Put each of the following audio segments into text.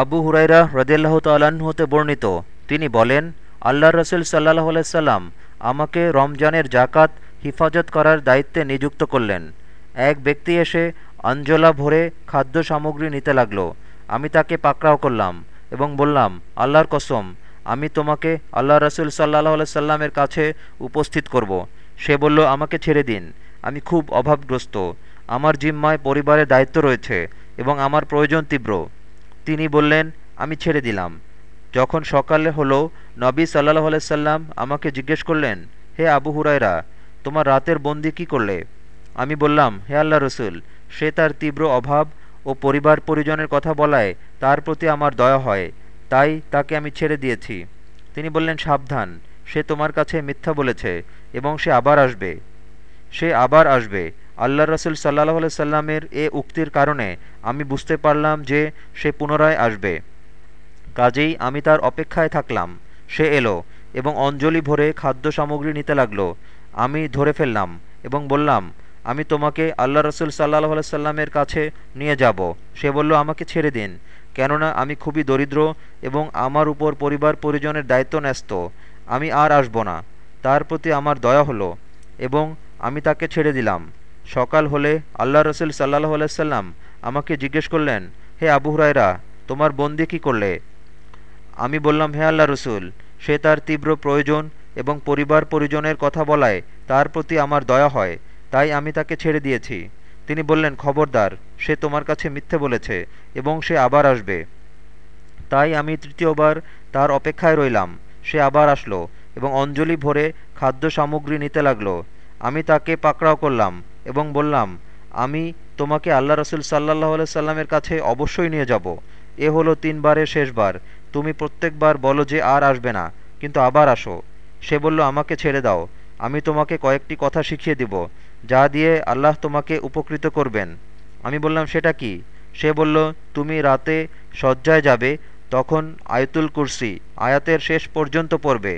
আবু হুরাইরা রদিয়াল্লাহ তাল্লাহ্ন হতে বর্ণিত। তিনি বলেন আল্লাহ রসুল সাল্লাহ আলাইসাল্লাম আমাকে রমজানের জাকাত হিফাজত করার দায়িত্বে নিযুক্ত করলেন। এক ব্যক্তি এসে আঞ্জলা ভরে খাদ্য সামগ্রী নিতে লাগল। আমি তাকে পাকড়াও করলাম এবং বললাম, আল্লাহর কসম, আমি তোমাকে আল্লাহ রসুল সাল্লাহ সাল্লামের কাছে উপস্থিত করব। সে বলল, আমাকে ছেড়ে দিন। আমি খুব অভাবগ্রস্ত। আমার জিম্মায় পরিবারের দায়িত্ব রয়েছে এবং আমার প্রয়োজন তীব্র। তিনি বললেন, আমি ছেড়ে দিলাম। যখন সকালে হলো, নবী সাল্লাহ আলাইসাল্লাম আমাকে জিজ্ঞেস করলেন, হে আবু হুরায়রা, তোমার রাতের বন্দি কি করলে? আমি বললাম, হে আল্লাহ রসুল, সে তার তীব্র অভাব ও পরিবার পরিজনের কথা বলায় তার প্রতি আমার দয়া হয়, তাই তাকে আমি ছেড়ে দিয়েছি। তিনি বললেন, সাবধান, সে তোমার কাছে মিথ্যা বলেছে এবং সে আবার আসবে। সে আবার আসবে আল্লাহ রসুল সাল্লাহ সাল্লামের এ উক্তির কারণে আমি বুঝতে পারলাম যে সে পুনরায় আসবে। কাজেই আমি তার অপেক্ষায় থাকলাম। সে এলো এবং অঞ্জলি ভরে খাদ্য সামগ্রী নিতে লাগল। আমি ধরে ফেললাম এবং বললাম, আমি তোমাকে আল্লাহ রসুল সাল্লাহ সাল্লামের কাছে নিয়ে যাব সে বলল, আমাকে ছেড়ে দিন। কেননা আমি খুবই দরিদ্র এবং আমার উপর পরিবার পরিজনের দায়িত্ব ন্যস্ত। আমি আর আসব না। তার প্রতি আমার দয়া হলো এবং আমি তাকে ছেড়ে দিলাম। সকাল হলে আল্লাহ রসুল সাল্লাহ আলাইসাল্লাম আমাকে জিজ্ঞেস করলেন, হে আবু হুরাইরা তোমার বন্দি কি করলে? আমি বললাম, হে আল্লাহ রসুল, সে তার তীব্র প্রয়োজন এবং পরিবার পরিজনের কথা বলায় তার প্রতি আমার দয়া হয়, তাই আমি তাকে ছেড়ে দিয়েছি। তিনি বললেন, খবরদার, সে তোমার কাছে মিথ্যে বলেছে এবং সে আবার আসবে। তাই আমি তৃতীয়বার তার অপেক্ষায় রইলাম। সে আবার আসলো এবং অঞ্জলি ভরে খাদ্য সামগ্রী নিতে লাগল। আমি তাকে পাকড়াও করলাম। এবং বললাম, আমি তোমাকে আল্লাহ রসুল সাল্লাহ সাল্লামের কাছে অবশ্যই নিয়ে যাব। এ হলো তিনবারের শেষবার। তুমি প্রত্যেকবার বলো যে আর আসবে না, কিন্তু আবার আসো। সে বলল, আমাকে ছেড়ে দাও। আমি তোমাকে কয়েকটি কথা শিখিয়ে দিব, যা দিয়ে আল্লাহ তোমাকে উপকৃত করবেন। আমি বললাম, সেটা কি? সে বলল, তুমি রাতে শয্যায় যাবে, তখন আয়তুল কুরসি, আয়াতের শেষ পর্যন্ত পড়বে।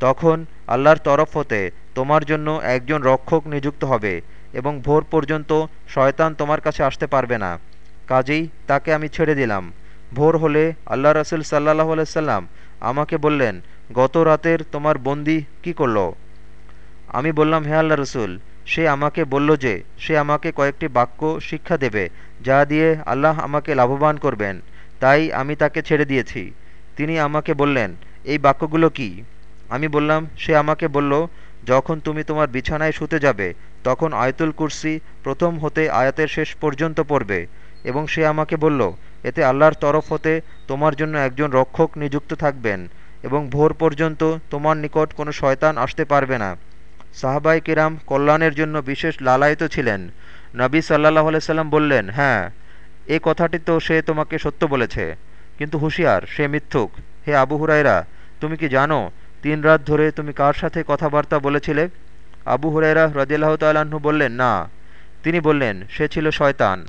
তখন আল্লাহর তরফ হতে তোমার জন্য একজন রক্ষক নিযুক্ত হবে। এবং ভোর পর্যন্ত শয়তান তোমার কাছে আসতে পারবে না। কাজেই তাকে আমি ছেড়ে দিলাম। ভোর হলে আল্লাহ রসুল সাল্লাহ আলাইসাল্লাম আমাকে বললেন, গত রাতের তোমার বন্দি কি করল? আমি বললাম, হে আল্লাহ রসুল, সে আমাকে বলল যে, সে আমাকে কয়েকটি বাক্য শিক্ষা দেবে, যা দিয়ে আল্লাহ আমাকে লাভবান করবেন। তাই আমি তাকে ছেড়ে দিয়েছি। তিনি আমাকে বললেন, এই বাক্যগুলো কি? আমি বললাম, সে আমাকে বলল, যখন তুমি তোমার বিছানায় শুতে যাবে তখন আয়তুল কুরসি প্রথম হতে আয়াতের শেষ পর্যন্ত পড়বে এবং সে আমাকে বলল, এতে আল্লাহর তরফ হতে তোমার জন্য একজন রক্ষক নিযুক্ত থাকবেন এবং ভোর পর্যন্ত তোমার নিকট কোনো শয়তান আসতে পারবে না। সাহাবাই কিরাম কল্যাণের জন্য বিশেষ লালায়িত ছিলেন। নবী সাল্লাহ সাল্লাম বললেন হ্যাঁ এ কথাটি তো সে তোমাকে সত্য বলেছে, কিন্তু হুঁশিয়ার, সে মিথ্যুক। হে আবু হুরাইরা তুমি কি জানো, তিন রাত ধরে তুমি কার সাথে কথাবার্তা বলেছিলে? আবু হুরাইরা রদিল্লাহ তাল্লাহ্ন বললেন না। তিনি বললেন সে ছিল শয়তান।